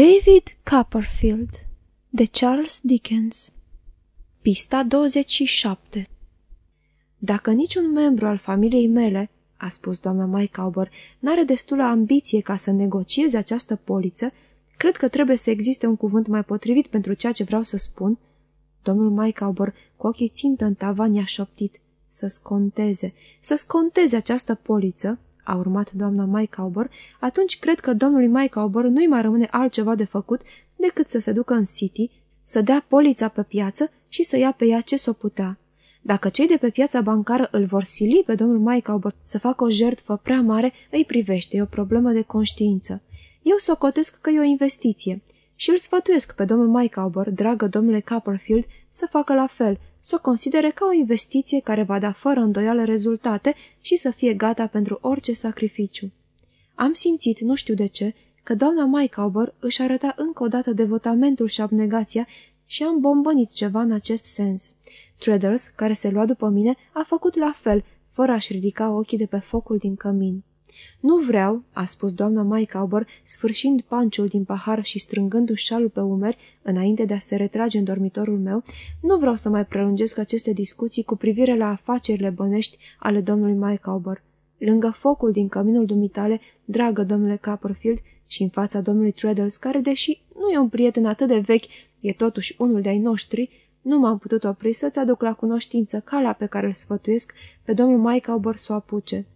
David Copperfield de Charles Dickens Pista 27 Dacă niciun membru al familiei mele, a spus doamna Mycauber, n-are destulă ambiție ca să negocieze această poliță, cred că trebuie să existe un cuvânt mai potrivit pentru ceea ce vreau să spun. Domnul Mycauber, cu ochii țintă în tavan, i-a șoptit. Să sconteze, să sconteze această poliță, a urmat doamna Mycauber, atunci cred că domnului Mycauber nu-i mai rămâne altceva de făcut decât să se ducă în City, să dea polița pe piață și să ia pe ea ce s-o putea. Dacă cei de pe piața bancară îl vor sili pe domnul Mycauber să facă o jertfă prea mare, îi privește, e o problemă de conștiință. Eu socotesc că e o investiție și îl sfătuiesc pe domnul Mycauber, dragă domnule Copperfield, să facă la fel – să o considere ca o investiție care va da fără îndoială rezultate și să fie gata pentru orice sacrificiu. Am simțit, nu știu de ce, că doamna Mycauber își arăta încă o dată devotamentul și abnegația și am bombănit ceva în acest sens. Treadles, care se lua după mine, a făcut la fel, fără a-și ridica ochii de pe focul din cămin. Nu vreau," a spus doamna Mycauber, sfârșind panciul din pahar și strângându-și șalul pe umeri, înainte de a se retrage în dormitorul meu, nu vreau să mai prelungesc aceste discuții cu privire la afacerile bănești ale domnului Mycauber. Lângă focul din căminul dumitale, dragă domnule Copperfield, și în fața domnului Treadles, care, deși nu e un prieten atât de vechi, e totuși unul de-ai noștri, nu m-am putut opri să-ți aduc la cunoștință calea pe care îl sfătuiesc pe domnul Mycauber să o apuce.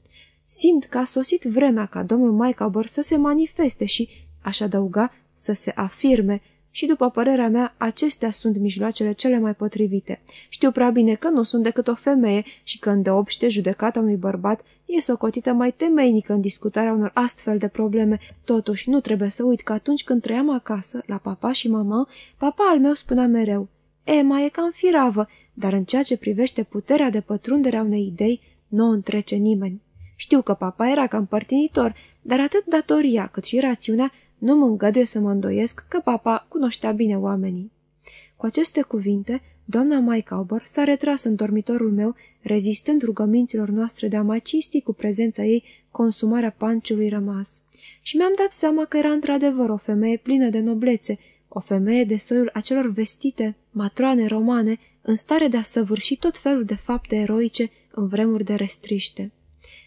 Simt că a sosit vremea ca domnul Mycauber să se manifeste și, aș adăuga, să se afirme și, după părerea mea, acestea sunt mijloacele cele mai potrivite. Știu prea bine că nu sunt decât o femeie și că îndeopște judecata unui bărbat e socotită mai temeinică în discutarea unor astfel de probleme. Totuși, nu trebuie să uit că atunci când trăiam acasă, la papa și mama, papa al meu spunea mereu, Emma e cam firavă, dar în ceea ce privește puterea de pătrundere a unei idei, nu o întrece nimeni. Știu că papa era cam părtinitor, dar atât datoria cât și rațiunea nu mă îngăduie să mă îndoiesc că papa cunoștea bine oamenii. Cu aceste cuvinte, doamna Mycauber s-a retras în dormitorul meu, rezistând rugăminților noastre de a mai cinsti cu prezența ei consumarea panciului rămas. Și mi-am dat seama că era într-adevăr o femeie plină de noblețe, o femeie de soiul acelor vestite, matroane romane, în stare de a săvârși tot felul de fapte eroice în vremuri de restriște.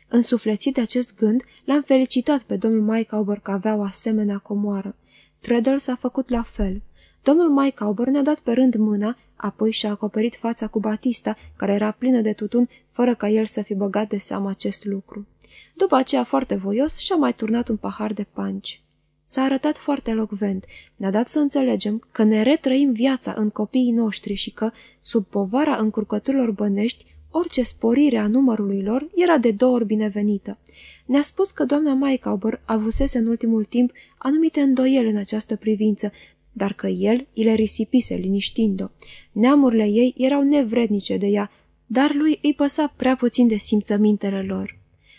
Însuflețit de acest gând, l-am felicitat pe domnul Mycauber că avea o asemenea comoară. Treadles a făcut la fel. Domnul Mycauber ne-a dat pe rând mâna, apoi și-a acoperit fața cu batista, care era plină de tutun, fără ca el să fi băgat de seamă acest lucru. După aceea, foarte voios, și-a mai turnat un pahar de panci. S-a arătat foarte locvent, ne-a dat să înțelegem că ne retrăim viața în copiii noștri și că, sub povara încurcăturilor bănești, Orice sporire a numărului lor era de două ori binevenită. Ne-a spus că doamna Mycauber avusese în ultimul timp anumite îndoieli în această privință, dar că el îi le risipise liniștind-o. Neamurile ei erau nevrednice de ea, dar lui îi păsa prea puțin de simțămintele lor.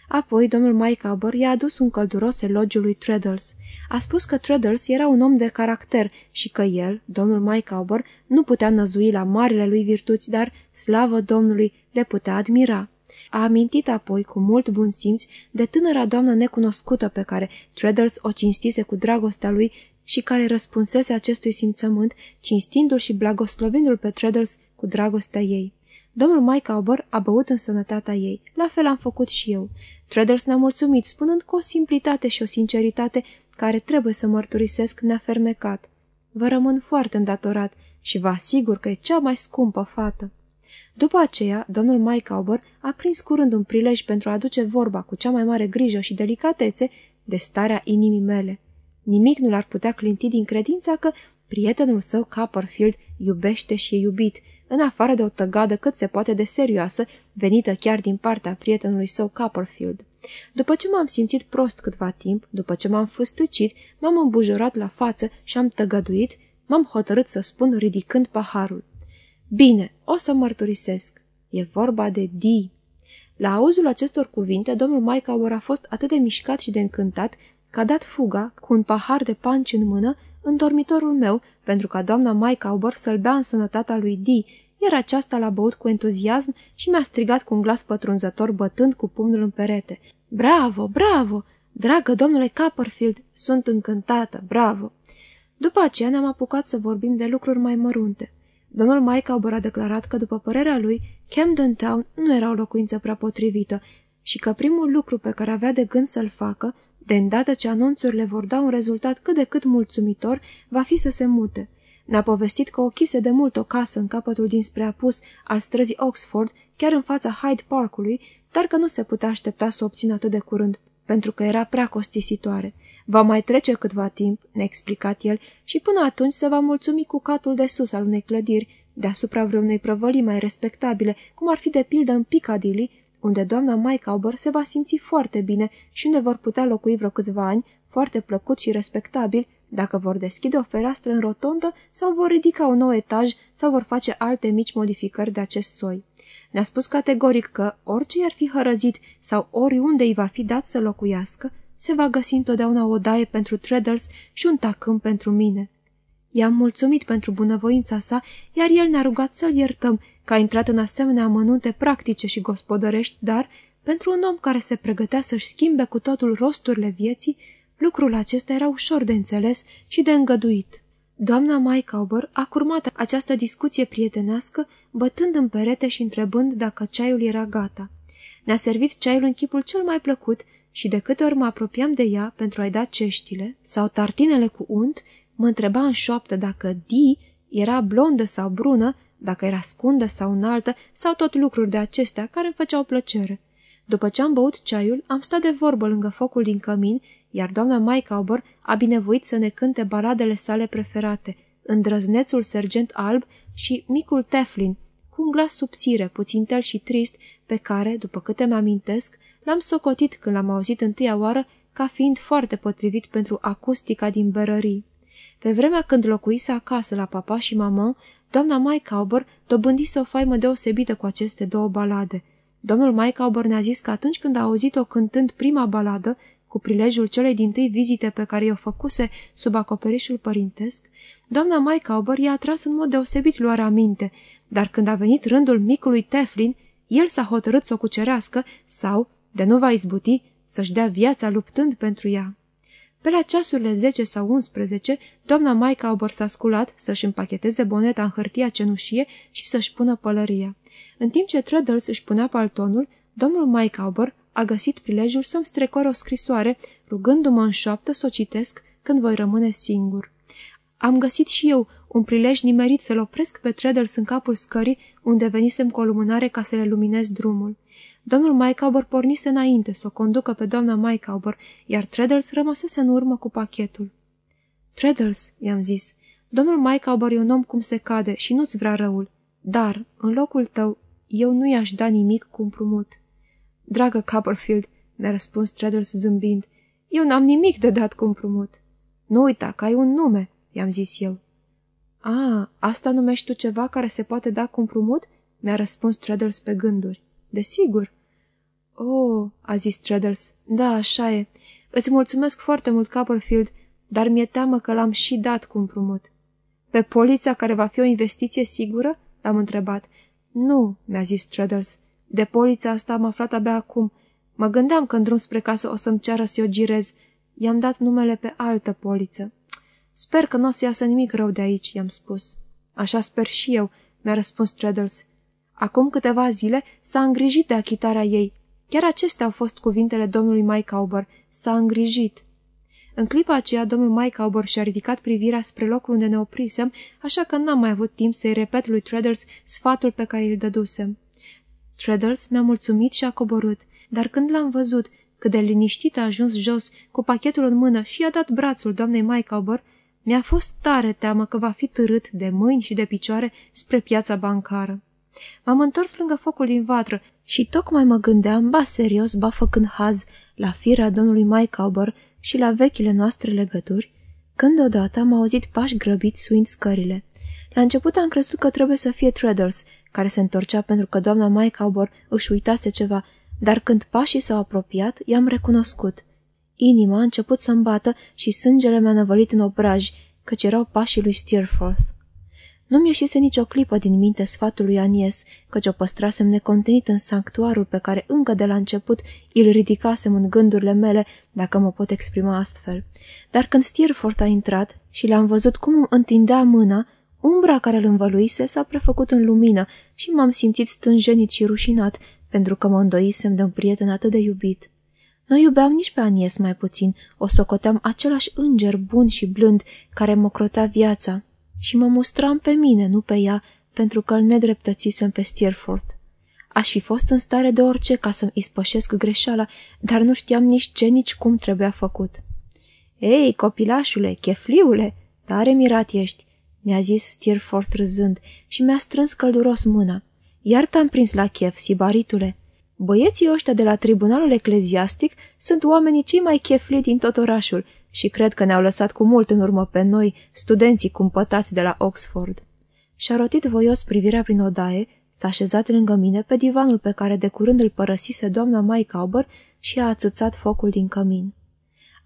Apoi, domnul Mycauber i-a adus un călduros elogiu lui Treadles. A spus că Treadles era un om de caracter și că el, domnul Mycauber, nu putea năzui la marile lui virtuți, dar, slavă Domnului, le putea admira. A amintit apoi, cu mult bun simț, de tânăra doamnă necunoscută pe care Treadles o cinstise cu dragostea lui și care răspunsese acestui simțământ, cinstindu-l și blagoslovindu-l pe Treadles cu dragostea ei. Domnul Mike Auber a băut în sănătatea ei. La fel am făcut și eu. Treadles ne-a mulțumit, spunând cu o simplitate și o sinceritate care trebuie să mărturisesc ne-a fermecat. Vă rămân foarte îndatorat și vă asigur că e cea mai scumpă fată. După aceea, domnul Mike Auber a prins curând un prilej pentru a aduce vorba cu cea mai mare grijă și delicatețe de starea inimii mele. Nimic nu l-ar putea clinti din credința că prietenul său Copperfield iubește și e iubit, în afară de o tăgadă cât se poate de serioasă, venită chiar din partea prietenului său Copperfield. După ce m-am simțit prost câtva timp, după ce m-am făstăcit, m-am îmbujurat la față și am tăgăduit, m-am hotărât să spun ridicând paharul. Bine, o să mărturisesc. E vorba de Di. La auzul acestor cuvinte, domnul Maicaur a fost atât de mișcat și de încântat că a dat fuga, cu un pahar de panci în mână, în dormitorul meu, pentru ca doamna Maicaubor să-l bea în sănătatea lui Di, iar aceasta l-a băut cu entuziasm și mi-a strigat cu un glas pătrunzător, bătând cu pumnul în perete. Bravo, bravo! Dragă domnule Copperfield, sunt încântată, bravo! După aceea ne-am apucat să vorbim de lucruri mai mărunte. Domnul Micawber a declarat că, după părerea lui, Camden Town nu era o locuință prea potrivită și că primul lucru pe care avea de gând să-l facă, de îndată ce anunțurile vor da un rezultat cât de cât mulțumitor, va fi să se mute. Ne-a povestit că ochise de mult o casă în capătul dinspre apus al străzii Oxford, chiar în fața Hyde Parkului, dar că nu se putea aștepta să o obțină atât de curând, pentru că era prea costisitoare. Va mai trece câtva timp, ne-a explicat el, și până atunci se va mulțumi cu catul de sus al unei clădiri, deasupra vreunei prăvălii mai respectabile, cum ar fi de pildă în Piccadilly, unde doamna Mike se va simți foarte bine și unde vor putea locui vreo câțiva ani, foarte plăcut și respectabil, dacă vor deschide o fereastră în rotondă sau vor ridica un nou etaj sau vor face alte mici modificări de acest soi. Ne-a spus categoric că, orice i-ar fi hărăzit sau oriunde îi va fi dat să locuiască, se va găsi întotdeauna o daie pentru Treadles și un tacâm pentru mine. I-am mulțumit pentru bunăvoința sa, iar el ne-a rugat să-l iertăm, că a intrat în asemenea amănunte practice și gospodărești, dar, pentru un om care se pregătea să-și schimbe cu totul rosturile vieții, lucrul acesta era ușor de înțeles și de îngăduit. Doamna Maicaubăr a curmat această discuție prietenească, bătând în perete și întrebând dacă ceaiul era gata. Ne-a servit ceaiul în chipul cel mai plăcut și de câte ori mă apropiam de ea pentru a-i da ceștile sau tartinele cu unt, mă întreba în șoaptă dacă Di era blondă sau brună, dacă era scundă sau înaltă, sau tot lucruri de acestea care îmi făceau plăcere. După ce am băut ceaiul, am stat de vorbă lângă focul din cămin, iar doamna Maicaubor a binevoit să ne cânte baladele sale preferate, îndrăznețul sergent alb și micul Teflin, cu un glas subțire, puțin tel și trist, pe care, după câte mi-amintesc, l-am socotit când l-am auzit întâia oară ca fiind foarte potrivit pentru acustica din berării. Pe vremea când locuise acasă la papa și mama, doamna Maicaubor dobândise o faimă deosebită cu aceste două balade. Domnul Maicaubor ne-a zis că atunci când a auzit-o cântând prima baladă, cu prilejul celei din tâi vizite pe care i-o făcuse sub acoperișul părintesc, doamna Maicaubor i-a atras în mod deosebit luarea minte, dar când a venit rândul micului Teflin, el s-a hotărât să o cucerească sau, de nu va izbuti, să-și dea viața luptând pentru ea. Pe la ceasurile 10 sau 11, doamna Maica Aubor s-a sculat să-și împacheteze boneta în hârtia cenușie și să-și pună pălăria. În timp ce Treadles își punea paltonul, domnul Mike Aubor a găsit prilejul să-mi strecor o scrisoare, rugându-mă în șoaptă să o citesc când voi rămâne singur. Am găsit și eu un prilej nimerit să-l opresc pe Treadles în capul scării, unde venisem cu o lumânare ca să le luminez drumul. Domnul Maicaubor pornise înainte să o conducă pe doamna Maicaubor, iar Treadles rămăsese în urmă cu pachetul. Treadles, i-am zis, domnul Maicaubor e un om cum se cade și nu-ți vrea răul, dar, în locul tău, eu nu i-aș da nimic cu împrumut. Dragă Copperfield, mi-a răspuns Treadles zâmbind, eu n-am nimic de dat cu împrumut. Nu uita că ai un nume, i-am zis eu. A, asta numești tu ceva care se poate da cu împrumut? Mi-a răspuns Treadles pe gânduri. Desigur. Oh, a zis Treadles, da, așa e. Îți mulțumesc foarte mult, Copperfield, dar mi-e teamă că l-am și dat cu împrumut. Pe polița care va fi o investiție sigură? L-am întrebat. Nu, mi-a zis Treadles. De polița asta am aflat abia acum. Mă gândeam că în drum spre casă o să-mi ceară să o girez. I-am dat numele pe altă poliță. Sper că nu o să iasă nimic rău de aici, i-am spus. Așa sper și eu, mi-a răspuns Treadles. Acum câteva zile s-a îngrijit de achitarea ei. Chiar acestea au fost cuvintele domnului Mike Auber. S-a îngrijit. În clipa aceea, domnul Mike Auber și-a ridicat privirea spre locul unde ne oprisem, așa că n-am mai avut timp să-i repet lui Treadles sfatul pe care îl dădusem. Treadles mi-a mulțumit și a coborât, dar când l-am văzut, cât de liniștit a ajuns jos, cu pachetul în mână și i-a dat brațul doamnei Mike Auber, mi-a fost tare teamă că va fi târât de mâini și de picioare spre piața bancară. M-am întors lângă focul din vatră și tocmai mă gândeam, ba serios, ba făcând haz, la firea domnului Mike și la vechile noastre legături, când odată am auzit pași grăbiți suind scările. La început am crezut că trebuie să fie Treadles, care se întorcea pentru că doamna Mike își uitase ceva, dar când pașii s-au apropiat, i-am recunoscut. Inima a început să-mi bată și sângele mi-a năvălit în obraj, căci erau pașii lui Steerforth. Nu-mi ieșise nicio clipă din minte sfatul lui Anies, căci o păstrasem necontenit în sanctuarul pe care încă de la început îl ridicasem în gândurile mele, dacă mă pot exprima astfel. Dar când Steerforth a intrat și le-am văzut cum îmi întindea mâna, umbra care îl învăluise s-a prefăcut în lumină și m-am simțit stânjenit și rușinat, pentru că mă îndoisem de un prieten atât de iubit. Nu iubeam nici pe Anies mai puțin, o socoteam același înger bun și blând care mă crotea viața și mă mustram pe mine, nu pe ea, pentru că îl nedreptățisem pe Steerforth. Aș fi fost în stare de orice ca să-mi ispășesc greșeala, dar nu știam nici ce, nici cum trebuia făcut. Ei, copilașule, chefliule, tare mirat ești, mi-a zis Steerforth râzând și mi-a strâns călduros mâna. Iar te-am prins la chef, sibaritule. Băieții ăștia de la tribunalul ecleziastic sunt oamenii cei mai chefli din tot orașul și cred că ne-au lăsat cu mult în urmă pe noi, studenții cumpătați de la Oxford. Și-a rotit voios privirea prin odaie, s-a așezat lângă mine pe divanul pe care de curând îl părăsise doamna Mike Auber și a ațățat focul din cămin.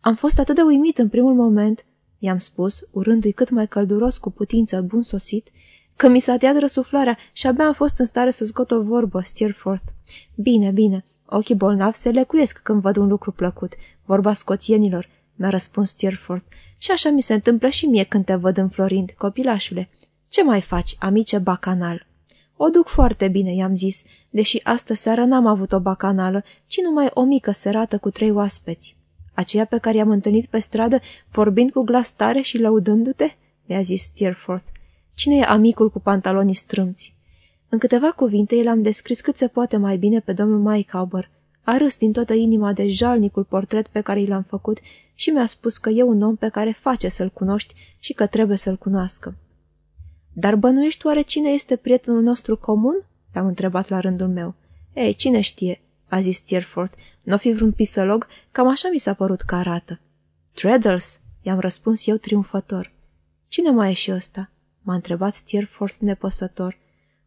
Am fost atât de uimit în primul moment, i-am spus, urându-i cât mai călduros cu putință bun sosit, că mi s-a tăiat răsuflarea și abia am fost în stare să scot o vorbă, Steerforth. Bine, bine, ochii bolnavi se lecuiesc când văd un lucru plăcut, vorba scoțienilor, mi-a răspuns Steerforth. Și așa mi se întâmplă și mie când te văd înflorind, copilașule. Ce mai faci, amice bacanal? O duc foarte bine, i-am zis, deși astă seară n-am avut o bacanală, ci numai o mică serată cu trei oaspeți. Aceea pe care i-am întâlnit pe stradă, vorbind cu glas tare și lăudându-te? Mi-a zis Steerforth. Cine e amicul cu pantalonii strâmți? În câteva cuvinte, el am descris cât se poate mai bine pe domnul Mike Auber. A râs din toată inima de jalnicul portret pe care i l-am făcut și mi-a spus că e un om pe care face să-l cunoști și că trebuie să-l cunoască. Dar bănuiești oare cine este prietenul nostru comun?" l-am întrebat la rândul meu. Ei, cine știe?" a zis Steerforth. Nu fi vreun pisălog? Cam așa mi s-a părut că arată." Treadles!" i-am răspuns eu triumfător. Cine mai e și ăsta?" m-a întrebat Steerforth nepăsător.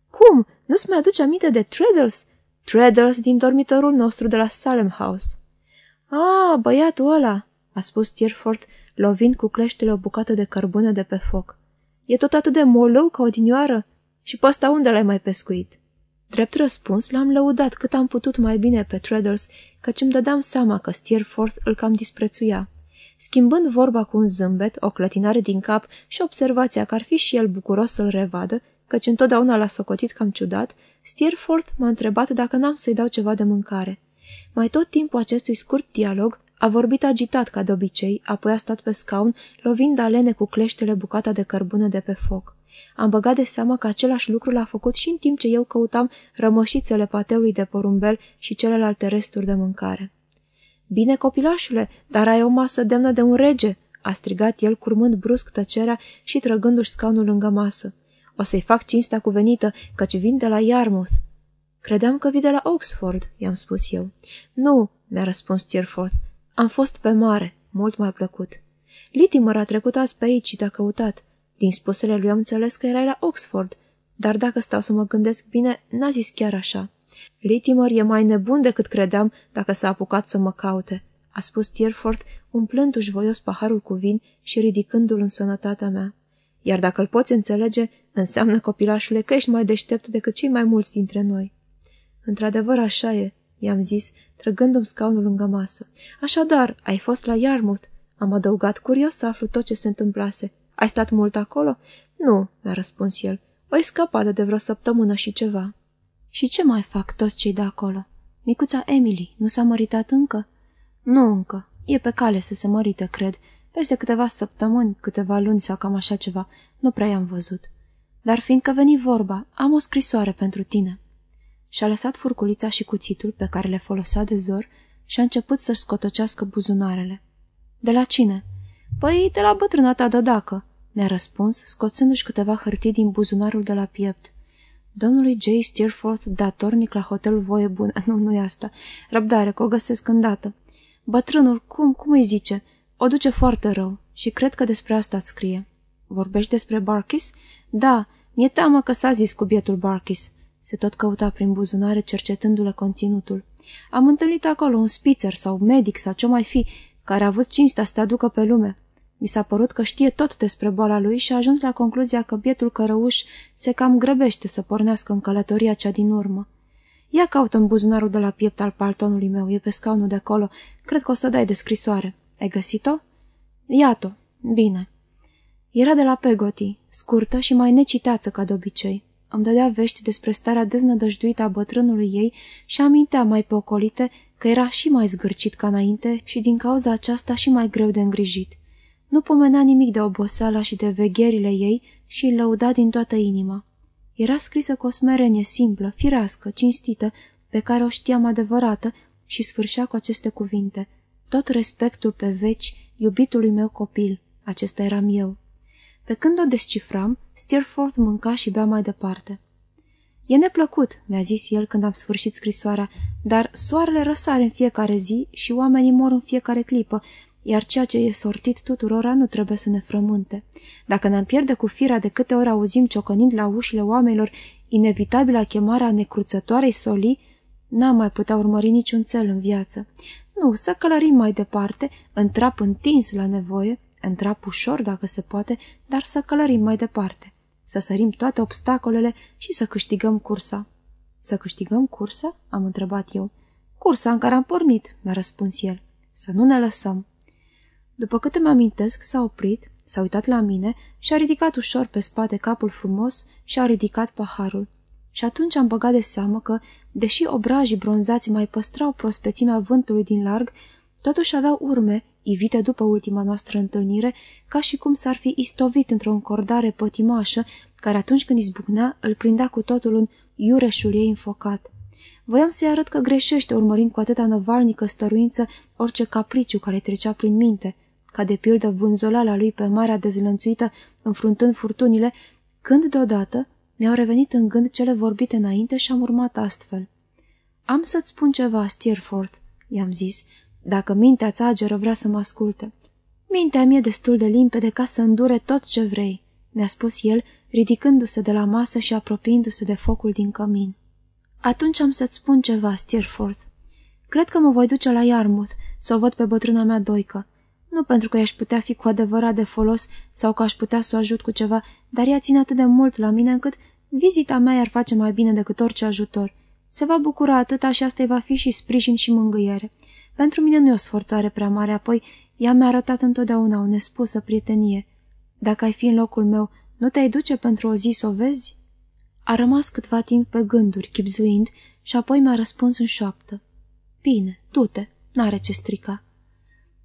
Cum? Nu-ți mai aduce aminte de Treadles?" Treadles din dormitorul nostru de la Salem House." Ah, băiatul ăla!" a spus Steerforth, lovind cu cleștele o bucată de cărbune de pe foc. E tot atât de molău ca odinioară? Și pe ăsta unde l-ai mai pescuit?" Drept răspuns, l-am lăudat cât am putut mai bine pe Treadles, căci îmi dădeam seama că Steerforth îl cam disprețuia. Schimbând vorba cu un zâmbet, o clătinare din cap și observația că ar fi și el bucuros să-l revadă, căci întotdeauna l-a socotit cam ciudat, Steerforth m-a întrebat dacă n-am să-i dau ceva de mâncare. Mai tot timpul acestui scurt dialog a vorbit agitat ca de obicei, apoi a stat pe scaun, lovind alene cu cleștele bucata de cărbune de pe foc. Am băgat de seamă că același lucru l-a făcut și în timp ce eu căutam rămășițele pateului de porumbel și celelalte resturi de mâncare. Bine, copilașule, dar ai o masă demnă de un rege!" a strigat el, curmând brusc tăcerea și trăgându-și scaunul lângă masă. O să-i fac cinstea cuvenită, căci vin de la Yarmouth." Credeam că vii de la Oxford," i-am spus eu. Nu," mi-a răspuns Steerforth. Am fost pe mare, mult mai plăcut. Litimer a trecut azi pe aici și te-a căutat. Din spusele lui am înțeles că erai la Oxford, dar dacă stau să mă gândesc bine, n-a zis chiar așa. Litimer e mai nebun decât credeam dacă s-a apucat să mă caute, a spus Tierford, umplându-și voios paharul cu vin și ridicându-l în sănătatea mea. Iar dacă îl poți înțelege, înseamnă, copilașule, că ești mai deștept decât cei mai mulți dintre noi. Într-adevăr, așa e, i-am zis, trăgându-mi scaunul lângă masă. Așadar, ai fost la Yarmouth? Am adăugat curios să aflu tot ce se întâmplase. Ai stat mult acolo? Nu, mi-a răspuns el. O escapadă de vreo săptămână și ceva. Și ce mai fac toți cei de acolo? Micuța Emily nu s-a măritat încă? Nu încă. E pe cale să se mărite, cred. Peste câteva săptămâni, câteva luni sau cam așa ceva. Nu prea i-am văzut. Dar fiindcă veni vorba, am o scrisoare pentru tine. Și-a lăsat furculița și cuțitul pe care le folosea de zor și a început să-și scotocească buzunarele. De la cine?" Păi, de la bătrâna ta dacă," mi-a răspuns, scoțându-și câteva hârtii din buzunarul de la piept. Domnului J. Steerforth, datornic la hotelul Voie Bună. Nu, nu e asta. Răbdare, că o găsesc îndată. Bătrânul, cum, cum îi zice? O duce foarte rău și cred că despre asta îți scrie. Vorbești despre Barkis? Da, mi-e teamă că s-a zis cu bietul Barkis. Se tot căuta prin buzunare cercetându-le conținutul. Am întâlnit acolo un spițer sau medic sau ce mai fi, care a avut cinstea să te aducă pe lume. Mi s-a părut că știe tot despre boala lui și a ajuns la concluzia că bietul cărăuș se cam grăbește să pornească în călătoria cea din urmă. Ia caută în buzunarul de la piept al paltonului meu, e pe scaunul de acolo. Cred că o să dai de scrisoare. Ai găsit-o? Iată. Bine. Era de la Pegoti, scurtă și mai neciteață ca de obicei. Îmi dădea vești despre starea deznădăjduită a bătrânului ei și amintea mai pe ocolite că era și mai zgârcit ca înainte și din cauza aceasta și mai greu de îngrijit. Nu pomenea nimic de oboseala și de vegherile ei și îl lăuda din toată inima. Era scrisă cu o smerenie simplă, firească, cinstită, pe care o știam adevărată și sfârșea cu aceste cuvinte. Tot respectul pe veci iubitului meu copil, acesta eram eu. Pe când o descifram, Steerforth mânca și bea mai departe. E neplăcut, mi-a zis el când am sfârșit scrisoarea, dar soarele răsare în fiecare zi și oamenii mor în fiecare clipă, iar ceea ce e sortit tuturora nu trebuie să ne frământe. Dacă ne-am pierde cu firea de câte ori auzim ciocănind la ușile oamenilor inevitabila chemarea necruțătoarei soli, n-am mai putea urmări niciun cel în viață. Nu, să călărim mai departe, în trap întins la nevoie, în trap ușor dacă se poate, dar să călărim mai departe. Să sărim toate obstacolele și să câștigăm cursa. Să câștigăm cursa? Am întrebat eu. Cursa în care am pornit, mi-a răspuns el. Să nu ne lăsăm. După câte mă amintesc, s-a oprit, s-a uitat la mine și a ridicat ușor pe spate capul frumos și a ridicat paharul. Și atunci am băgat de seamă că, deși obrajii bronzați mai păstrau prospețimea vântului din larg, totuși aveau urme, ivite după ultima noastră întâlnire, ca și cum s-ar fi istovit într-o încordare pătimașă, care atunci când izbucnea îl prindea cu totul în iureșul ei înfocat. Voiam să-i arăt că greșește urmărind cu atâta năvalnică stăruință orice capriciu care trecea prin minte – ca de pildă vânzolala lui pe marea dezlănțuită, înfruntând furtunile, când deodată mi-au revenit în gând cele vorbite înainte și am urmat astfel. Am să-ți spun ceva, Steerforth," i-am zis, dacă mintea țageră vrea să mă asculte. Mintea mi-e destul de limpede ca să îndure tot ce vrei," mi-a spus el, ridicându-se de la masă și apropiindu-se de focul din cămin. Atunci am să-ți spun ceva, Steerforth. Cred că mă voi duce la Yarmouth, să o văd pe bătrâna mea doică. Nu pentru că i-aș putea fi cu adevărat de folos sau că aș putea să o ajut cu ceva, dar ea ține atât de mult la mine încât vizita mea i-ar face mai bine decât orice ajutor. Se va bucura atâta și asta va fi și sprijin și mângâiere. Pentru mine nu e o sforțare prea mare, apoi ea mi-a arătat întotdeauna o nespusă prietenie. Dacă ai fi în locul meu, nu te-ai duce pentru o zi să o vezi? A rămas câtva timp pe gânduri, chipzuind, și apoi mi-a răspuns în șoaptă. Bine, du-te, n-are ce strica.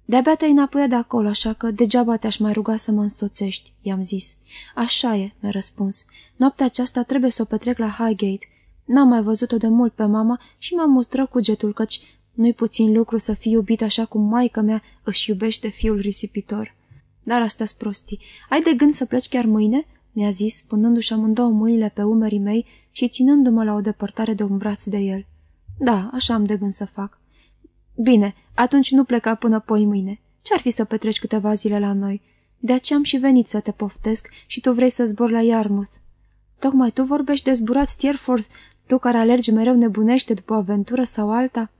De-abia te-ai înapoi de acolo, așa că degeaba te-aș mai ruga să mă însoțești, i-am zis. Așa e, mi-a răspuns. Noaptea aceasta trebuie să o petrec la Highgate. N-am mai văzut-o de mult pe mama și m-am mustră cugetul, căci nu-i puțin lucru să fii iubit așa cum maica mea își iubește fiul risipitor. Dar astea-s prostii. Ai de gând să pleci chiar mâine?" mi-a zis, punându-și amândouă mâinile pe umerii mei și ținându-mă la o depărtare de un braț de el. Da, așa am de gând să fac. Bine, atunci nu pleca până poi mâine. Ce-ar fi să petreci câteva zile la noi? De aceea am și venit să te poftesc și tu vrei să zbor la Yarmouth. Tocmai tu vorbești de zburat Stierforth, tu care alergi mereu nebunește după o aventură sau alta?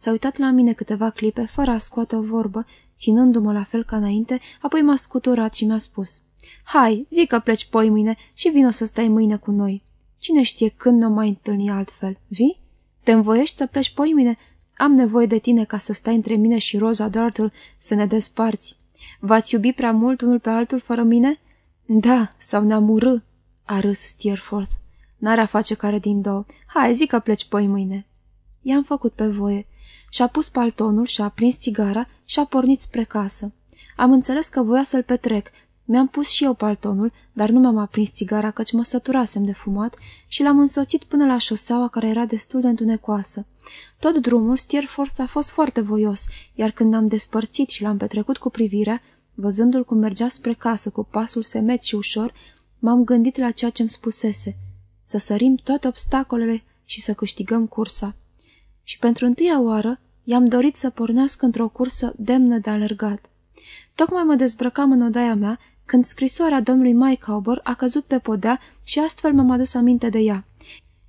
S-a uitat la mine câteva clipe, fără a scoate o vorbă, ținându-mă la fel ca înainte, apoi m-a scuturat și mi-a spus. Hai, zi că pleci poi mâine și vino să stai mâine cu noi. Cine știe când nu mai întâlni altfel, vii? Te învoiești să pleci poi mâine am nevoie de tine ca să stai între mine și Rosa Dartle să ne desparți. V-ați iubi prea mult unul pe altul fără mine? Da, sau ne-am urâ, a râs Steerforth. N-are a face care din două. Hai, zic că pleci poi mâine. I-am făcut pe voie. Și-a pus paltonul și-a prins țigara și-a pornit spre casă. Am înțeles că voia să-l petrec, mi-am pus și eu paltonul, dar nu mi-am aprins țigara căci mă săturasem de fumat și l-am însoțit până la șoseaua care era destul de întunecoasă. Tot drumul Steerforth a fost foarte voios, iar când am despărțit și l-am petrecut cu privirea, văzându-l cum mergea spre casă cu pasul semet și ușor, m-am gândit la ceea ce-mi spusese, să sărim toate obstacolele și să câștigăm cursa. Și pentru întâia oară i-am dorit să pornească într-o cursă demnă de alergat. Tocmai mă dezbrăcam în odaia mea când scrisoarea domnului Mike Cowber a căzut pe podea și astfel m-am adus aminte de ea.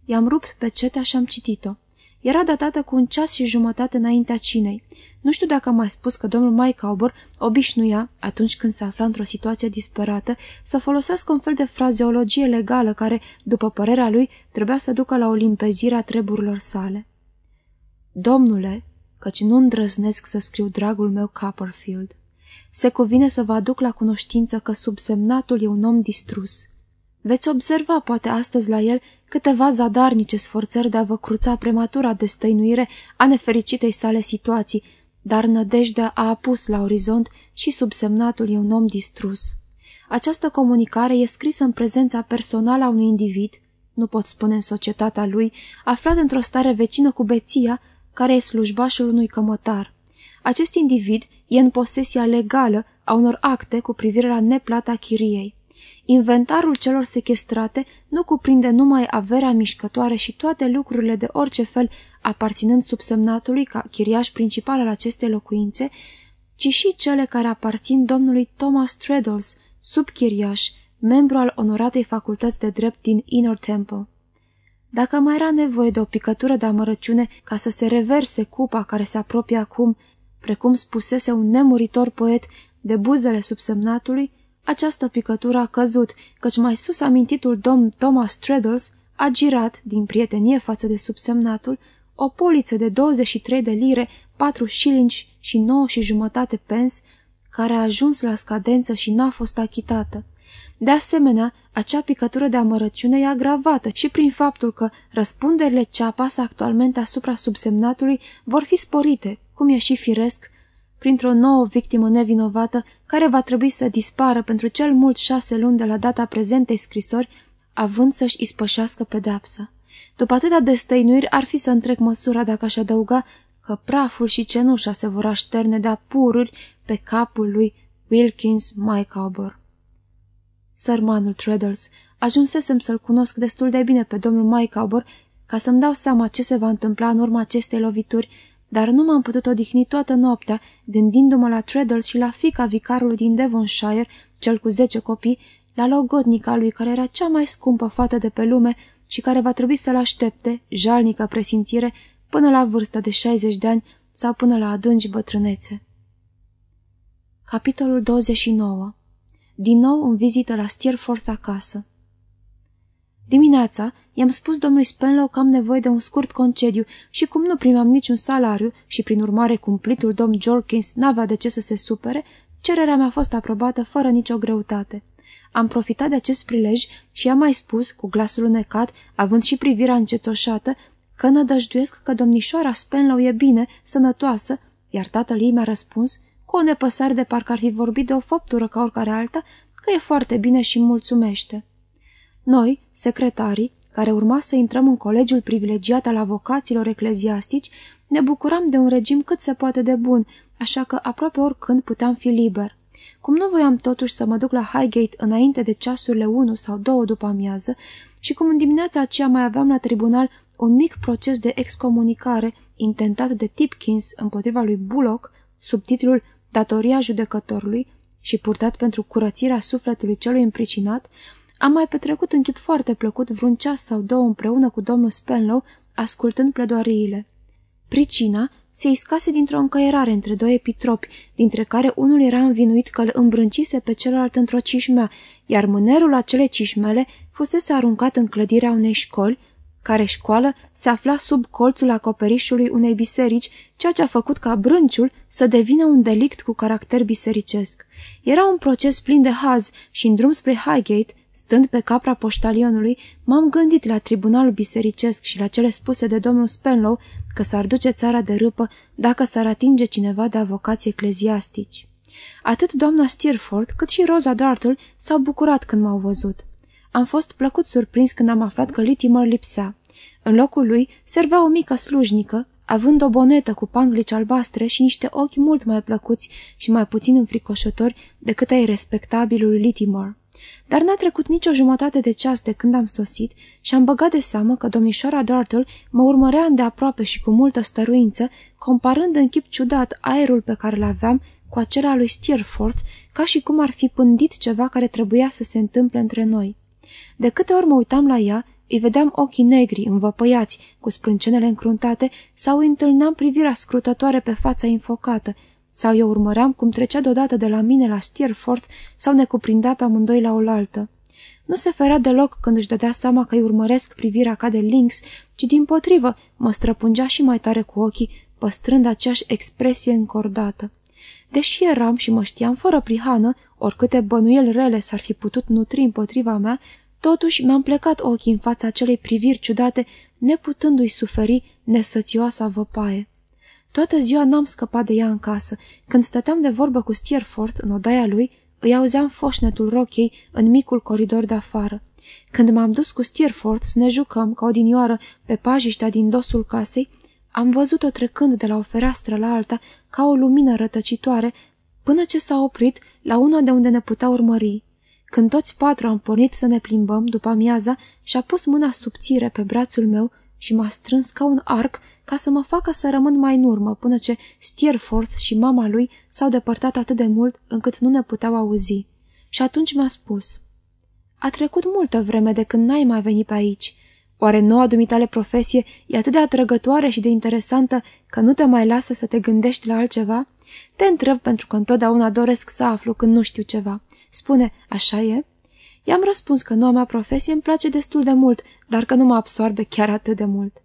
I-am rupt pe cetea și am citit-o. Era datată cu un ceas și jumătate înaintea cinei. Nu știu dacă am mai spus că domnul Mike Auber obișnuia, atunci când se afla într-o situație disperată, să folosească un fel de frazeologie legală care, după părerea lui, trebuia să ducă la o limpezire a treburilor sale. Domnule, căci nu îndrăznesc să scriu dragul meu Copperfield, se cuvine să vă aduc la cunoștință că subsemnatul e un om distrus. Veți observa poate astăzi la el câteva zadarnice sforțări de a vă cruța prematura destăinuire a nefericitei sale situații, dar nădejdea a apus la orizont și subsemnatul e un om distrus. Această comunicare e scrisă în prezența personală a unui individ, nu pot spune în societatea lui, aflat într-o stare vecină cu beția, care e slujbașul unui cămătar. Acest individ e în posesia legală a unor acte cu privire la neplata chiriei. Inventarul celor sequestrate nu cuprinde numai averea mișcătoare și toate lucrurile de orice fel aparținând subsemnatului ca chiriaș principal al acestei locuințe, ci și cele care aparțin domnului Thomas Treadles, subchiriaș, membru al onoratei facultăți de drept din Inner Temple. Dacă mai era nevoie de o picătură de amărăciune ca să se reverse cupa care se apropie acum, precum spusese un nemuritor poet de buzele subsemnatului, această picătură a căzut, căci mai sus amintitul domn Thomas Treadles a girat, din prietenie față de subsemnatul, o poliță de 23 de lire, 4 shillings și 9 și jumătate pens, care a ajuns la scadență și n-a fost achitată. De asemenea, acea picătură de amărăciune e agravată și prin faptul că răspunderile ce apasă actualmente asupra subsemnatului vor fi sporite, cum e și firesc, printr-o nouă victimă nevinovată care va trebui să dispară pentru cel mult șase luni de la data prezentei scrisori, având să-și ispășească pedepsa. După atâta destăinuiri ar fi să întrec măsura dacă aș adăuga că praful și cenușa se vor așterne de-a pururi pe capul lui Wilkins Micawber. Sărmanul Treadles, ajunsesem să-l cunosc destul de bine pe domnul Micawber ca să-mi dau seama ce se va întâmpla în urma acestei lovituri, dar nu m-am putut odihni toată noaptea gândindu-mă la Treadles și la fica vicarului din Devonshire, cel cu zece copii, la logodnica lui care era cea mai scumpă fată de pe lume și care va trebui să-l aștepte, jalnică presimțire, până la vârsta de 60 de ani sau până la adânci bătrânețe. Capitolul 29 Din nou în vizită la Steerforth acasă Dimineața i-am spus domnului Spenlow că am nevoie de un scurt concediu și cum nu primeam niciun salariu și prin urmare cumplitul domn Jorkins n-avea de ce să se supere, cererea mea a fost aprobată fără nicio greutate. Am profitat de acest prilej și i-am mai spus, cu glasul unecat, având și privirea încețoșată, că nădăjduiesc că domnișoara Spenlow e bine, sănătoasă, iar tatăl ei mi-a răspuns, cu o nepăsare de parcă ar fi vorbit de o făptură ca oricare alta, că e foarte bine și mulțumește. Noi, secretarii, care urma să intrăm în colegiul privilegiat al avocaților ecleziastici, ne bucuram de un regim cât se poate de bun, așa că aproape oricând puteam fi liber. Cum nu voiam totuși să mă duc la Highgate înainte de ceasurile 1 sau 2 după amiază și cum în dimineața aceea mai aveam la tribunal un mic proces de excomunicare intentat de Tipkins împotriva lui Bullock, sub titlul Datoria judecătorului și purtat pentru curățirea sufletului celui împricinat, am mai petrecut în chip foarte plăcut vreun ceas sau două împreună cu domnul Spenlow, ascultând pledoariile. Pricina se iscase dintr-o încăierare între doi epitropi, dintre care unul era învinuit că îl îmbrâncise pe celălalt într-o cișmea, iar mânerul acelei cișmele fusese aruncat în clădirea unei școli, care școală se afla sub colțul acoperișului unei biserici, ceea ce a făcut ca brânciul să devină un delict cu caracter bisericesc. Era un proces plin de haz și în drum spre Highgate, Stând pe capra poștalionului, m-am gândit la tribunalul bisericesc și la cele spuse de domnul Spenlow că s-ar duce țara de râpă dacă s-ar atinge cineva de avocați ecleziastici. Atât doamna Steerforth cât și Rosa Dartle s-au bucurat când m-au văzut. Am fost plăcut surprins când am aflat că Litimer lipsea. În locul lui servea o mică slujnică, având o bonetă cu panglici albastre și niște ochi mult mai plăcuți și mai puțin înfricoșători decât ai respectabilului Litimer. Dar n-a trecut nicio jumătate de ceas de când am sosit și am băgat de seamă că domnișoara Dartle mă urmărea îndeaproape și cu multă stăruință, comparând în chip ciudat aerul pe care îl aveam cu acela lui Steerforth, ca și cum ar fi pândit ceva care trebuia să se întâmple între noi. De câte ori mă uitam la ea, îi vedeam ochii negri, învăpăiați, cu sprâncenele încruntate, sau îi întâlneam privirea scrutătoare pe fața infocată, sau eu urmăream cum trecea deodată de la mine la Stierfort sau ne cuprindea pe amândoi la oaltă. Nu se ferea deloc când își dădea seama că îi urmăresc privirea ca de lynx, ci din potrivă mă străpungea și mai tare cu ochii, păstrând aceeași expresie încordată. Deși eram și mă știam fără prihană, oricâte bănuieli rele s-ar fi putut nutri împotriva mea, totuși mi-am plecat ochii în fața acelei priviri ciudate, neputându-i suferi nesățioasa văpaie. Toată ziua n-am scăpat de ea în casă. Când stăteam de vorbă cu Stierfort în odaia lui, îi auzeam foșnetul rochei în micul coridor de afară. Când m-am dus cu Stierfort să ne jucăm, ca odinioară, pe pajiștea din dosul casei, am văzut-o trecând de la o fereastră la alta ca o lumină rătăcitoare, până ce s-a oprit la una de unde ne putea urmări. Când toți patru am pornit să ne plimbăm, după amiaza, și-a pus mâna subțire pe brațul meu și m-a strâns ca un arc ca să mă facă să rămân mai în urmă, până ce Stierforth și mama lui s-au depărtat atât de mult încât nu ne puteau auzi. Și atunci mi-a spus, A trecut multă vreme de când n-ai mai venit pe aici. Oare noua dumitale profesie e atât de atrăgătoare și de interesantă că nu te mai lasă să te gândești la altceva? Te întreb pentru că întotdeauna doresc să aflu când nu știu ceva. Spune, așa e? I-am răspuns că noua mea profesie îmi place destul de mult, dar că nu mă absorbe chiar atât de mult.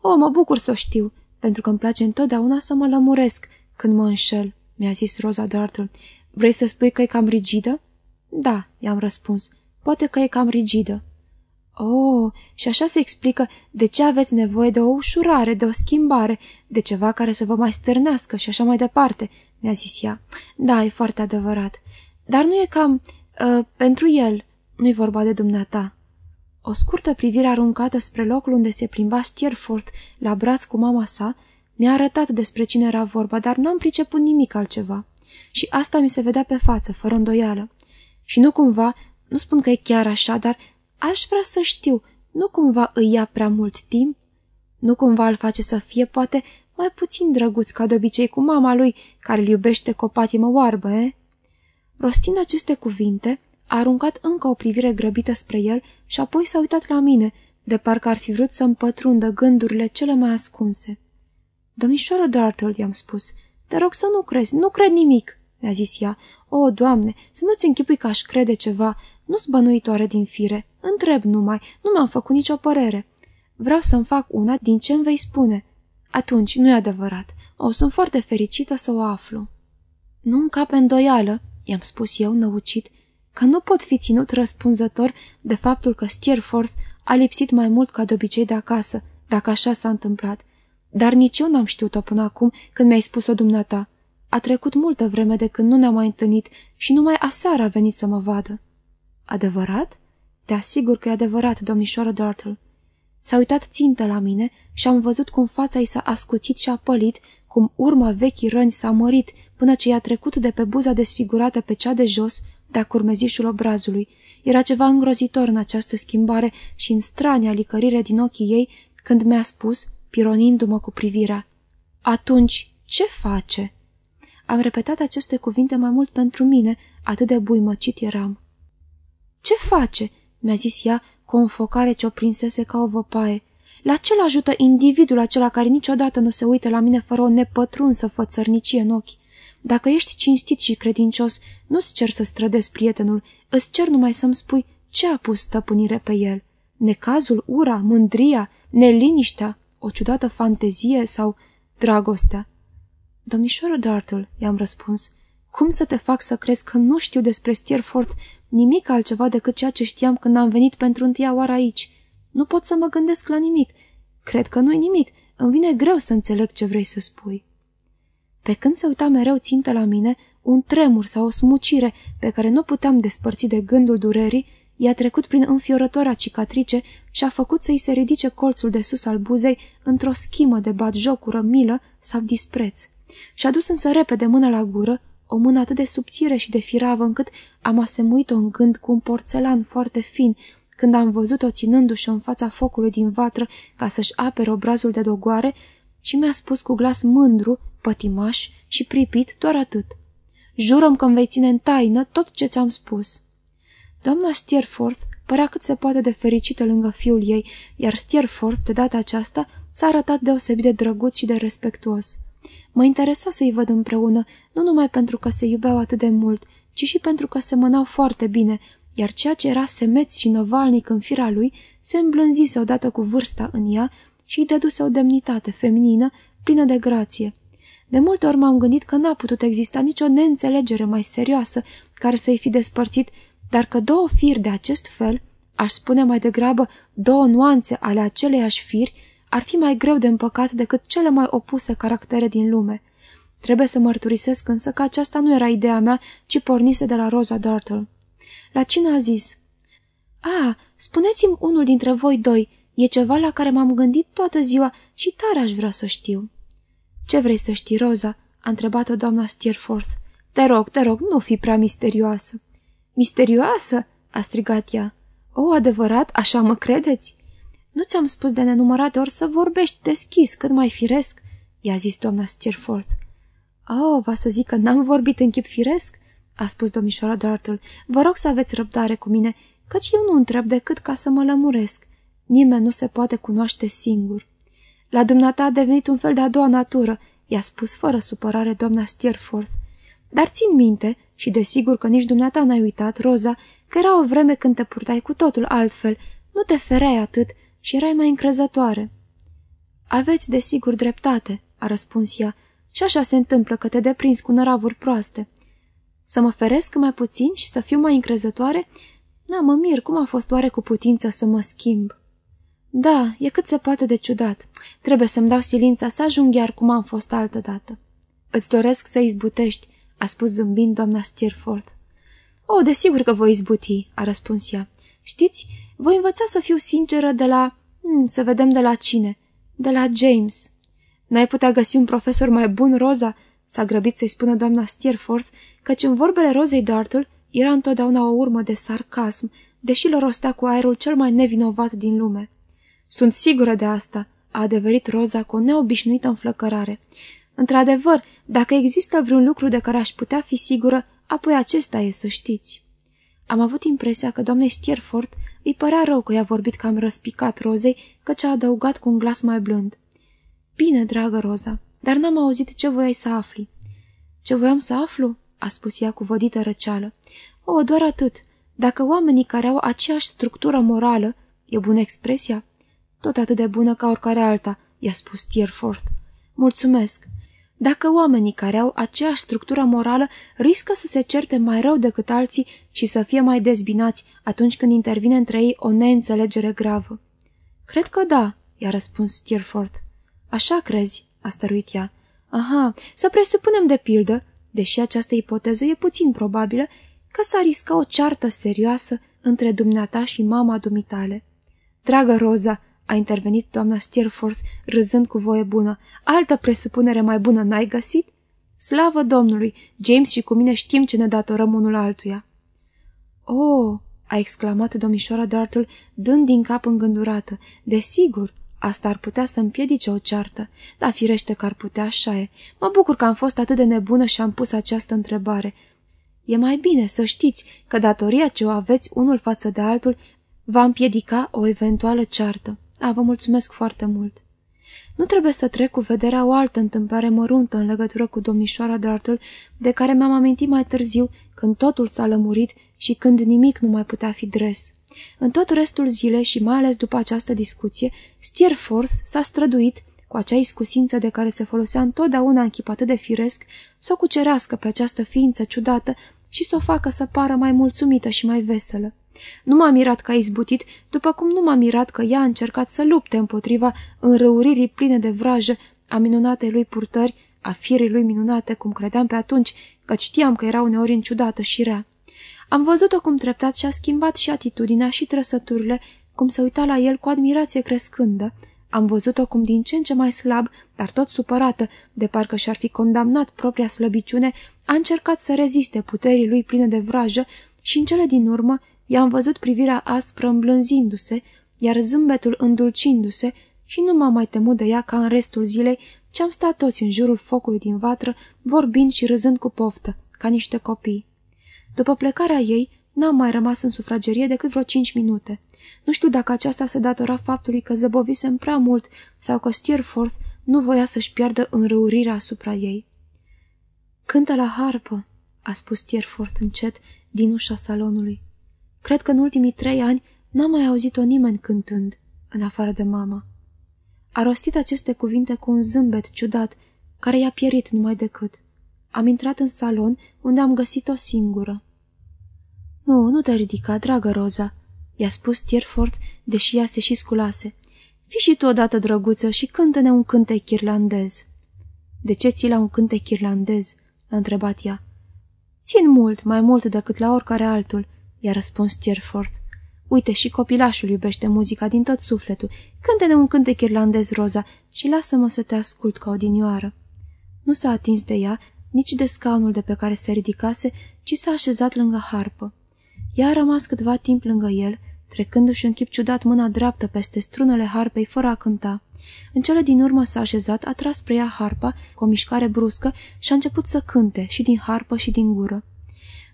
O, mă bucur să o știu, pentru că îmi place întotdeauna să mă lămuresc când mă înșel, mi-a zis Rosa Dartle. Vrei să spui că e cam rigidă? Da, i-am răspuns. Poate că e cam rigidă. Oh, și așa se explică de ce aveți nevoie de o ușurare, de o schimbare, de ceva care să vă mai stârnească și așa mai departe, mi-a zis ea. Da, e foarte adevărat. Dar nu e cam... Uh, pentru el, nu-i vorba de dumneata. O scurtă privire aruncată spre locul unde se plimba Stierfort la braț cu mama sa mi-a arătat despre cine era vorba, dar n-am priceput nimic altceva. Și asta mi se vedea pe față, fără îndoială. Și nu cumva, nu spun că e chiar așa, dar aș vrea să știu, nu cumva îi ia prea mult timp? Nu cumva îl face să fie, poate, mai puțin drăguț ca de obicei cu mama lui, care îl iubește cu o patimă oarbă, e? Rostind aceste cuvinte, a aruncat încă o privire grăbită spre el și apoi s-a uitat la mine, de parcă ar fi vrut să-mi pătrundă gândurile cele mai ascunse. Domnișoară Dartle, i-am spus, te rog să nu crezi, nu cred nimic, mi-a zis ea. O, Doamne, să nu-ți închipui că aș crede ceva, nu-s bănuitoare din fire, întreb numai, nu mi-am făcut nicio părere. Vreau să-mi fac una din ce îmi vei spune. Atunci, nu-i adevărat. O, sunt foarte fericită să o aflu. Nu încape îndoială, i-am spus eu, năucit, că nu pot fi ținut răspunzător de faptul că Stierforth a lipsit mai mult ca de obicei de acasă, dacă așa s-a întâmplat. Dar nici eu n-am știut-o până acum când mi-ai spus-o dumneata. A trecut multă vreme de când nu ne-am mai întâlnit și numai aseară a venit să mă vadă. Adevărat? Te asigur că e adevărat, domnișoară Dartle. S-a uitat țintă la mine și am văzut cum fața i s-a ascuțit și a pălit, cum urma vechii răni s-a mărit până ce i-a trecut de pe buza desfigurată pe cea de jos de-a curmezișul obrazului. Era ceva îngrozitor în această schimbare și în strania licărire din ochii ei când mi-a spus, pironindu-mă cu privirea, Atunci, ce face?" Am repetat aceste cuvinte mai mult pentru mine, atât de buimăcit eram. Ce face?" mi-a zis ea cu o înfocare ce o prinsese ca o văpaie. La ce ajută individul acela care niciodată nu se uită la mine fără o nepătrunsă fățărnicie în ochi? Dacă ești cinstit și credincios, nu-ți cer să strădezi prietenul, îți cer numai să-mi spui ce a pus stăpânire pe el. Necazul, ura, mândria, neliniștea, o ciudată fantezie sau dragostea. Domnișoară Dartle, i-am răspuns, cum să te fac să crezi că nu știu despre Stierforth nimic altceva decât ceea ce știam când am venit pentru întâia oară aici? Nu pot să mă gândesc la nimic. Cred că nu-i nimic. Îmi vine greu să înțeleg ce vrei să spui. Pe când se uita mereu țintă la mine, un tremur sau o smucire pe care nu puteam despărți de gândul durerii, i-a trecut prin înfiorătoarea cicatrice și a făcut să-i se ridice colțul de sus al buzei într-o schimă de jocură, milă sau dispreț. Și-a dus însă repede mâna la gură, o mână atât de subțire și de firavă încât am asemuit-o în gând cu un porțelan foarte fin, când am văzut-o ținându-și în fața focului din vatră ca să-și apere obrazul de dogoare și mi-a spus cu glas mândru, pătimaș și pripit doar atât. Jurăm că îmi vei ține în taină tot ce ți-am spus. Doamna Stierforth părea cât se poate de fericită lângă fiul ei, iar Stierforth, de data aceasta, s-a arătat deosebit de drăguț și de respectuos. Mă interesa să-i văd împreună, nu numai pentru că se iubeau atât de mult, ci și pentru că se mânau foarte bine, iar ceea ce era semeț și năvalnic în fira lui se îmblânzise odată cu vârsta în ea și îi dăduse o demnitate feminină plină de grație. De multe ori m-am gândit că n-a putut exista nicio neînțelegere mai serioasă care să-i fi despărțit, dar că două firi de acest fel, aș spune mai degrabă două nuanțe ale aceleiași firi, ar fi mai greu de împăcat decât cele mai opuse caractere din lume. Trebuie să mărturisesc însă că aceasta nu era ideea mea, ci pornise de la Rosa Dartle. La cine a zis? A, spuneți-mi unul dintre voi doi, e ceva la care m-am gândit toată ziua și tare aș vrea să știu. Ce vrei să știi, Roza?" a întrebat-o doamna Steerforth. Te rog, te rog, nu fi prea misterioasă." Misterioasă?" a strigat ea. O, adevărat, așa mă credeți?" Nu ți-am spus de nenumărate ori să vorbești deschis, cât mai firesc?" i-a zis doamna Steerforth. Oh, va să zic că n-am vorbit în chip firesc?" a spus domnișoara Dartle. Vă rog să aveți răbdare cu mine, căci eu nu întreb decât ca să mă lămuresc. Nimeni nu se poate cunoaște singur." La dumneata a devenit un fel de a doua natură, i-a spus fără supărare doamna Steerforth. Dar țin minte, și desigur că nici dumneata n-ai uitat, Roza, că era o vreme când te purtai cu totul altfel, nu te fereai atât și erai mai încrezătoare. Aveți desigur dreptate, a răspuns ea, și așa se întâmplă că te deprinzi cu năravuri proaste. Să mă feresc mai puțin și să fiu mai încrezătoare? Na, mă mir, cum a fost oare cu putință să mă schimb? Da, e cât se poate de ciudat. Trebuie să-mi dau silința să ajung iar cum am fost altădată. Îți doresc să izbutești, a spus zâmbind doamna Steerforth. O, desigur că voi izbuti, a răspuns ea. Știți, voi învăța să fiu sinceră de la... Hmm, să vedem de la cine. De la James. N-ai putea găsi un profesor mai bun, Roza? S-a grăbit să-i spună doamna Steerforth, căci în vorbele Rozei Dartle era întotdeauna o urmă de sarcasm, deși le rostea cu aerul cel mai nevinovat din lume. Sunt sigură de asta, a adeverit Roza cu o neobișnuită înflăcărare. Într-adevăr, dacă există vreun lucru de care aș putea fi sigură, apoi acesta e, să știți. Am avut impresia că doamnei Stierfort îi părea rău că i-a vorbit cam răspicat Rozei, căci a adăugat cu un glas mai blând. Bine, dragă Roza, dar n-am auzit ce voiai să afli. Ce voiam să aflu? a spus ea cu vădită răceală. O, doar atât. Dacă oamenii care au aceeași structură morală, e bună expresia, tot atât de bună ca oricare alta, i-a spus Tierforth. Mulțumesc. Dacă oamenii care au aceeași structură morală riscă să se certe mai rău decât alții și să fie mai dezbinați atunci când intervine între ei o neînțelegere gravă. Cred că da, i-a răspuns Tierforth. Așa crezi, a stăruit ea. Aha, să presupunem de pildă, deși această ipoteză e puțin probabilă, că s-a risca o ceartă serioasă între dumneata și mama dumitale. Dragă Roza, a intervenit doamna Steerforth râzând cu voie bună. Altă presupunere mai bună n-ai găsit? Slavă Domnului! James și cu mine știm ce ne datorăm unul altuia. Oh!" a exclamat domnișoara Dartle, dând din cap îngândurată. Desigur, asta ar putea să împiedice o ceartă. Da, firește că ar putea, așa e. Mă bucur că am fost atât de nebună și am pus această întrebare. E mai bine să știți că datoria ce o aveți unul față de altul va împiedica o eventuală ceartă. A, vă mulțumesc foarte mult. Nu trebuie să trec cu vederea o altă întâmplare măruntă în legătură cu domnișoara Dartle, de care mi-am amintit mai târziu, când totul s-a lămurit și când nimic nu mai putea fi dres. În tot restul zilei și mai ales după această discuție, Steerforth s-a străduit, cu acea iscusință de care se folosea întotdeauna în chip atât de firesc, să o cucerească pe această ființă ciudată și să o facă să pară mai mulțumită și mai veselă. Nu m-a mirat că a izbutit, după cum nu m-a mirat că ea a încercat să lupte împotriva înrăuririi pline de vrajă a minunatei lui purtări, a firii lui minunate, cum credeam pe atunci, că știam că era uneori înciudată și rea. Am văzut-o cum treptat și-a schimbat și atitudinea și trăsăturile, cum se uita la el cu admirație crescândă. Am văzut-o cum din ce în ce mai slab, dar tot supărată, de parcă și-ar fi condamnat propria slăbiciune, a încercat să reziste puterii lui pline de vrajă și în cele din urmă I-am văzut privirea aspră îmblânzindu-se, iar zâmbetul îndulcindu-se și nu m-am mai temut de ea ca în restul zilei, ce am stat toți în jurul focului din vatră, vorbind și râzând cu poftă, ca niște copii. După plecarea ei, n-am mai rămas în sufragerie decât vreo cinci minute. Nu știu dacă aceasta se datora faptului că zăbovisem prea mult sau că Steerforth nu voia să-și piardă înrăurirea asupra ei. Cântă la harpă, a spus Steerforth încet din ușa salonului. Cred că în ultimii trei ani n-am mai auzit-o nimeni cântând, în afară de mama. A rostit aceste cuvinte cu un zâmbet ciudat, care i-a pierit numai decât. Am intrat în salon, unde am găsit-o singură. Nu, nu te ridica, dragă Roza," i-a spus Tierfort, deși ea se și sculase. Fii și tu odată drăguță și cântă-ne un cântec irlandez." De ce ții la un cântec irlandez?" a întrebat ea. Țin mult, mai mult decât la oricare altul," i-a răspuns Tierfort. Uite, și copilașul iubește muzica din tot sufletul. Cânte-ne un cântec irlandez, Roza, și lasă-mă să te ascult ca odinioară. Nu s-a atins de ea, nici de scaunul de pe care se ridicase, ci s-a așezat lângă harpă. Ea a rămas câtva timp lângă el, trecându-și în chip ciudat mâna dreaptă peste strunele harpei fără a cânta. În cele din urmă s-a așezat, a tras spre ea harpa, cu o mișcare bruscă, și a început să cânte, și din harpă și din gură.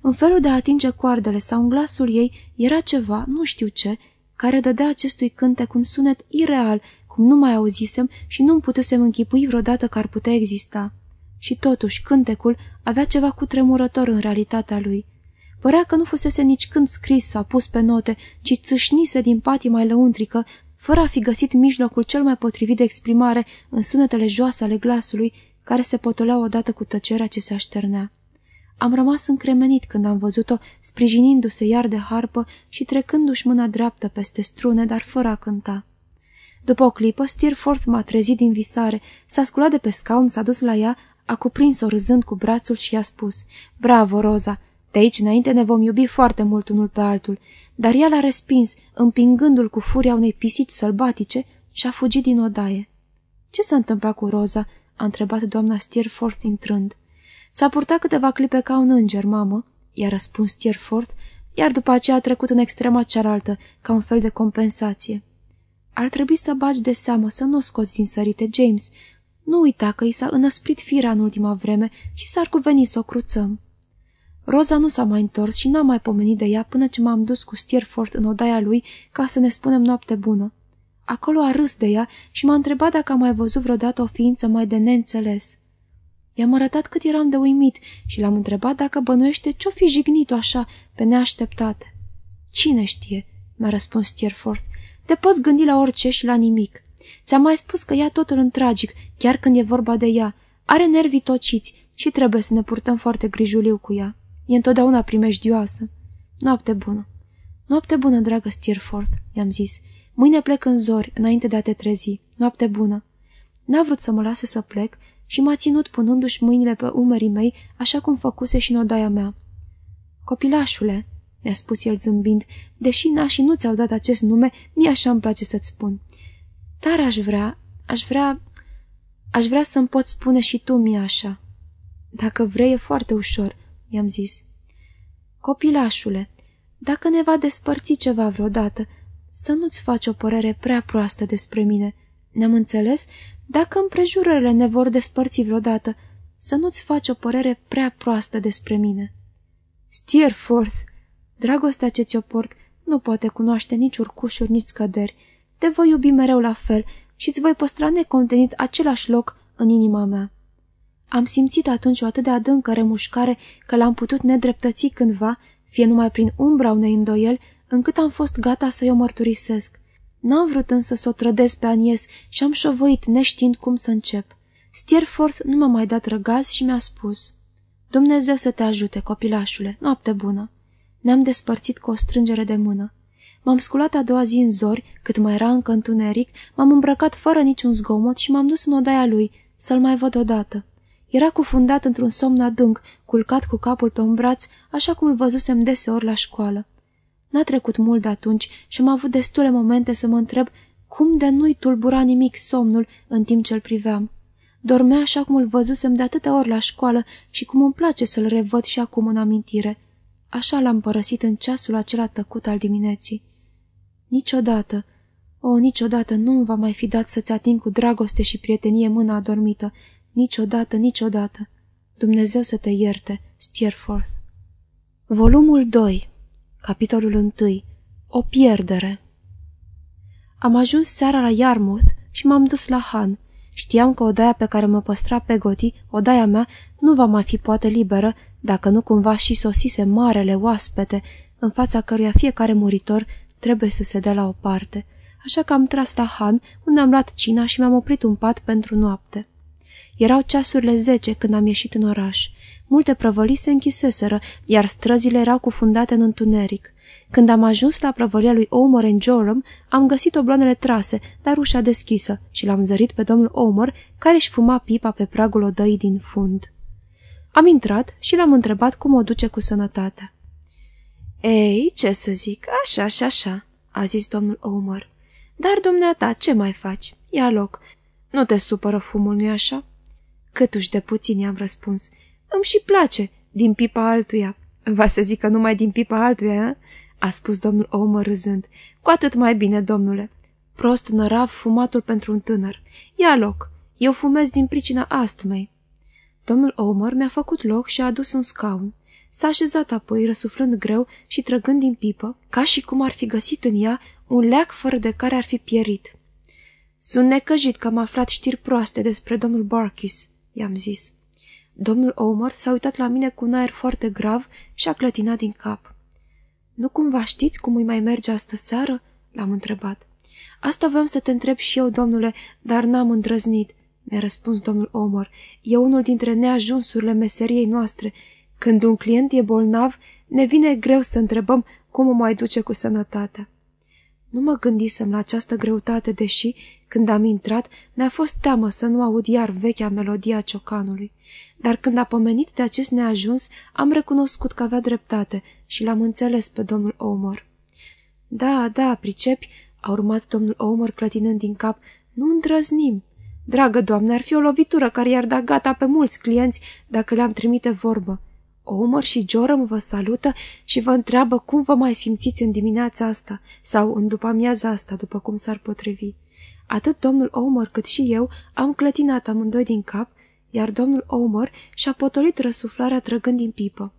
În felul de a atinge coardele sau în glasul ei era ceva, nu știu ce, care dădea acestui cântec un sunet ireal, cum nu mai auzisem și nu-mi putusem închipui vreodată că ar putea exista. Și totuși, cântecul avea ceva cu tremurător în realitatea lui. Părea că nu fusese nici când scris sau pus pe note, ci țâșnise din patima lăuntrică, fără a fi găsit mijlocul cel mai potrivit de exprimare în sunetele joase ale glasului, care se potoleau odată cu tăcerea ce se așternea. Am rămas încremenit când am văzut-o sprijinindu-se iar de harpă și trecându-și mâna dreaptă peste strune, dar fără a cânta. După o clipă, Steerforth m-a trezit din visare, s-a sculat de pe scaun, s-a dus la ea, a cuprins-o râzând cu brațul și i-a spus, Bravo, Roza! De aici înainte ne vom iubi foarte mult unul pe altul, dar ea l-a respins, împingându-l cu furia unei pisici sălbatice și a fugit din odaie. Ce s-a întâmplat cu Roza?" a întrebat doamna Steerforth intrând. S-a purtat câteva clipe ca un înger, mamă," i-a răspuns Steerforth, iar după aceea a trecut în extrema cealaltă, ca un fel de compensație. Ar trebui să bagi de seamă să nu o scoți din sărite, James. Nu uita că i s-a înăsprit firea în ultima vreme și s-ar cuveni să o cruțăm. Roza nu s-a mai întors și n-am mai pomenit de ea până ce m-am dus cu Steerforth în odaia lui ca să ne spunem noapte bună. Acolo a râs de ea și m-a întrebat dacă am mai văzut vreodată o ființă mai de neînțeles. I-am arătat cât eram de uimit și l-am întrebat dacă bănuiește ce-o fi jignit-o așa, pe neașteptate. Cine știe?" mi-a răspuns Steerforth. Te poți gândi la orice și la nimic. Ți-am mai spus că ea totul în tragic, chiar când e vorba de ea. Are nervii tociți și trebuie să ne purtăm foarte grijuliu cu ea. E întotdeauna primejdioasă. Noapte bună. Noapte bună, dragă Steerforth, i-am zis. Mâine plec în zori, înainte de a te trezi. Noapte bună. N-a vrut să mă lase să plec și m-a ținut punându-și mâinile pe umerii mei, așa cum făcuse și în odaia mea. Copilașule, mi-a spus el zâmbind, deși nașii nu ți-au dat acest nume, mie așa îmi place să-ți spun. Dar aș vrea, aș vrea, aș vrea să-mi poți spune și tu mie așa. Dacă vrei, e foarte ușor, i-am zis. Copilașule, dacă ne va despărți ceva vreodată, să nu-ți faci o părere prea proastă despre mine. Ne-am înțeles? Dacă împrejurările ne vor despărți vreodată, să nu-ți faci o părere prea proastă despre mine. Steerforth, dragostea ce ți-o port nu poate cunoaște nici urcușuri, nici scăderi. Te voi iubi mereu la fel și îți voi păstra necontenit același loc în inima mea. Am simțit atunci o atât de adâncă remușcare că l-am putut nedreptăți cândva, fie numai prin umbra unei îndoieli, încât am fost gata să-i o mărturisesc. N-am vrut însă să o trădez pe Anies și am șovăit neștiind cum să încep. Steerforth nu m-a mai dat răgaz și mi-a spus Dumnezeu să te ajute, copilașule, noapte bună. Ne-am despărțit cu o strângere de mână. M-am sculat a doua zi în zori, cât mai era încă întuneric, m-am îmbrăcat fără niciun zgomot și m-am dus în odaia lui, să-l mai văd odată. Era cufundat într-un somn adânc, culcat cu capul pe un braț, așa cum îl văzusem deseori la școală. N-a trecut mult de atunci și am avut destule momente să mă întreb cum de nu-i tulbura nimic somnul în timp ce-l priveam. Dormea așa cum îl văzusem de atâtea ori la școală și cum îmi place să-l revăd și acum în amintire. Așa l-am părăsit în ceasul acela tăcut al dimineții. Niciodată, o, niciodată nu-mi va mai fi dat să-ți ating cu dragoste și prietenie mâna adormită. Niciodată, niciodată. Dumnezeu să te ierte, Steerforth. Volumul 2 Capitolul 1. O pierdere Am ajuns seara la Yarmouth și m-am dus la Han. Știam că odaia pe care mă păstra pe Goti, odaia mea, nu va mai fi poate liberă, dacă nu cumva și sosise marele oaspete, în fața căruia fiecare muritor trebuie să se dea la o parte. Așa că am tras la Han, unde am luat cina și mi-am oprit un pat pentru noapte. Erau ceasurile zece când am ieșit în oraș. Multe prăvălii se închiseseră, iar străzile erau cufundate în întuneric. Când am ajuns la prăvălia lui Omer în Joram, am găsit obloanele trase, dar ușa deschisă și l-am zărit pe domnul Omer, care își fuma pipa pe pragul odăii din fund. Am intrat și l-am întrebat cum o duce cu sănătatea. Ei, ce să zic, așa și așa, a zis domnul Omer. Dar, dumneata, ce mai faci? Ia loc. Nu te supără fumul, nu-i așa? Câtuși de puțin i-am răspuns. Îmi și place, din pipa altuia. Va să zic că numai din pipa altuia, a? a spus domnul Omer râzând. Cu atât mai bine, domnule. Prost nărav fumatul pentru un tânăr. Ia loc. Eu fumez din pricina astmei. Domnul Omer mi-a făcut loc și a adus un scaun. S-a așezat apoi, răsuflând greu și trăgând din pipă, ca și cum ar fi găsit în ea un leac fără de care ar fi pierit. Sunt necăjit că am aflat știri proaste despre domnul Barkis, i-am zis. Domnul Omer s-a uitat la mine cu un aer foarte grav și a clătinat din cap. Nu cumva știți cum îi mai merge astă seară?" l-am întrebat. Asta vreau să te întreb și eu, domnule, dar n-am îndrăznit," mi-a răspuns domnul Omar. E unul dintre neajunsurile meseriei noastre. Când un client e bolnav, ne vine greu să întrebăm cum o mai duce cu sănătatea. Nu mă gândisem la această greutate, deși, când am intrat, mi-a fost teamă să nu aud iar vechea melodia ciocanului. Dar când a pomenit de acest neajuns, am recunoscut că avea dreptate și l-am înțeles pe domnul Omer. Da, da, pricepi, a urmat domnul Omer clătinând din cap, nu îndrăznim. Dragă doamne, ar fi o lovitură care i-ar da gata pe mulți clienți dacă le-am trimite vorbă. Omer și Joram vă salută și vă întreabă cum vă mai simțiți în dimineața asta sau în după amiaza asta, după cum s-ar potrivi. Atât domnul Omer cât și eu am clătinat amândoi din cap, iar domnul Omer și-a potolit răsuflarea trăgând din pipă.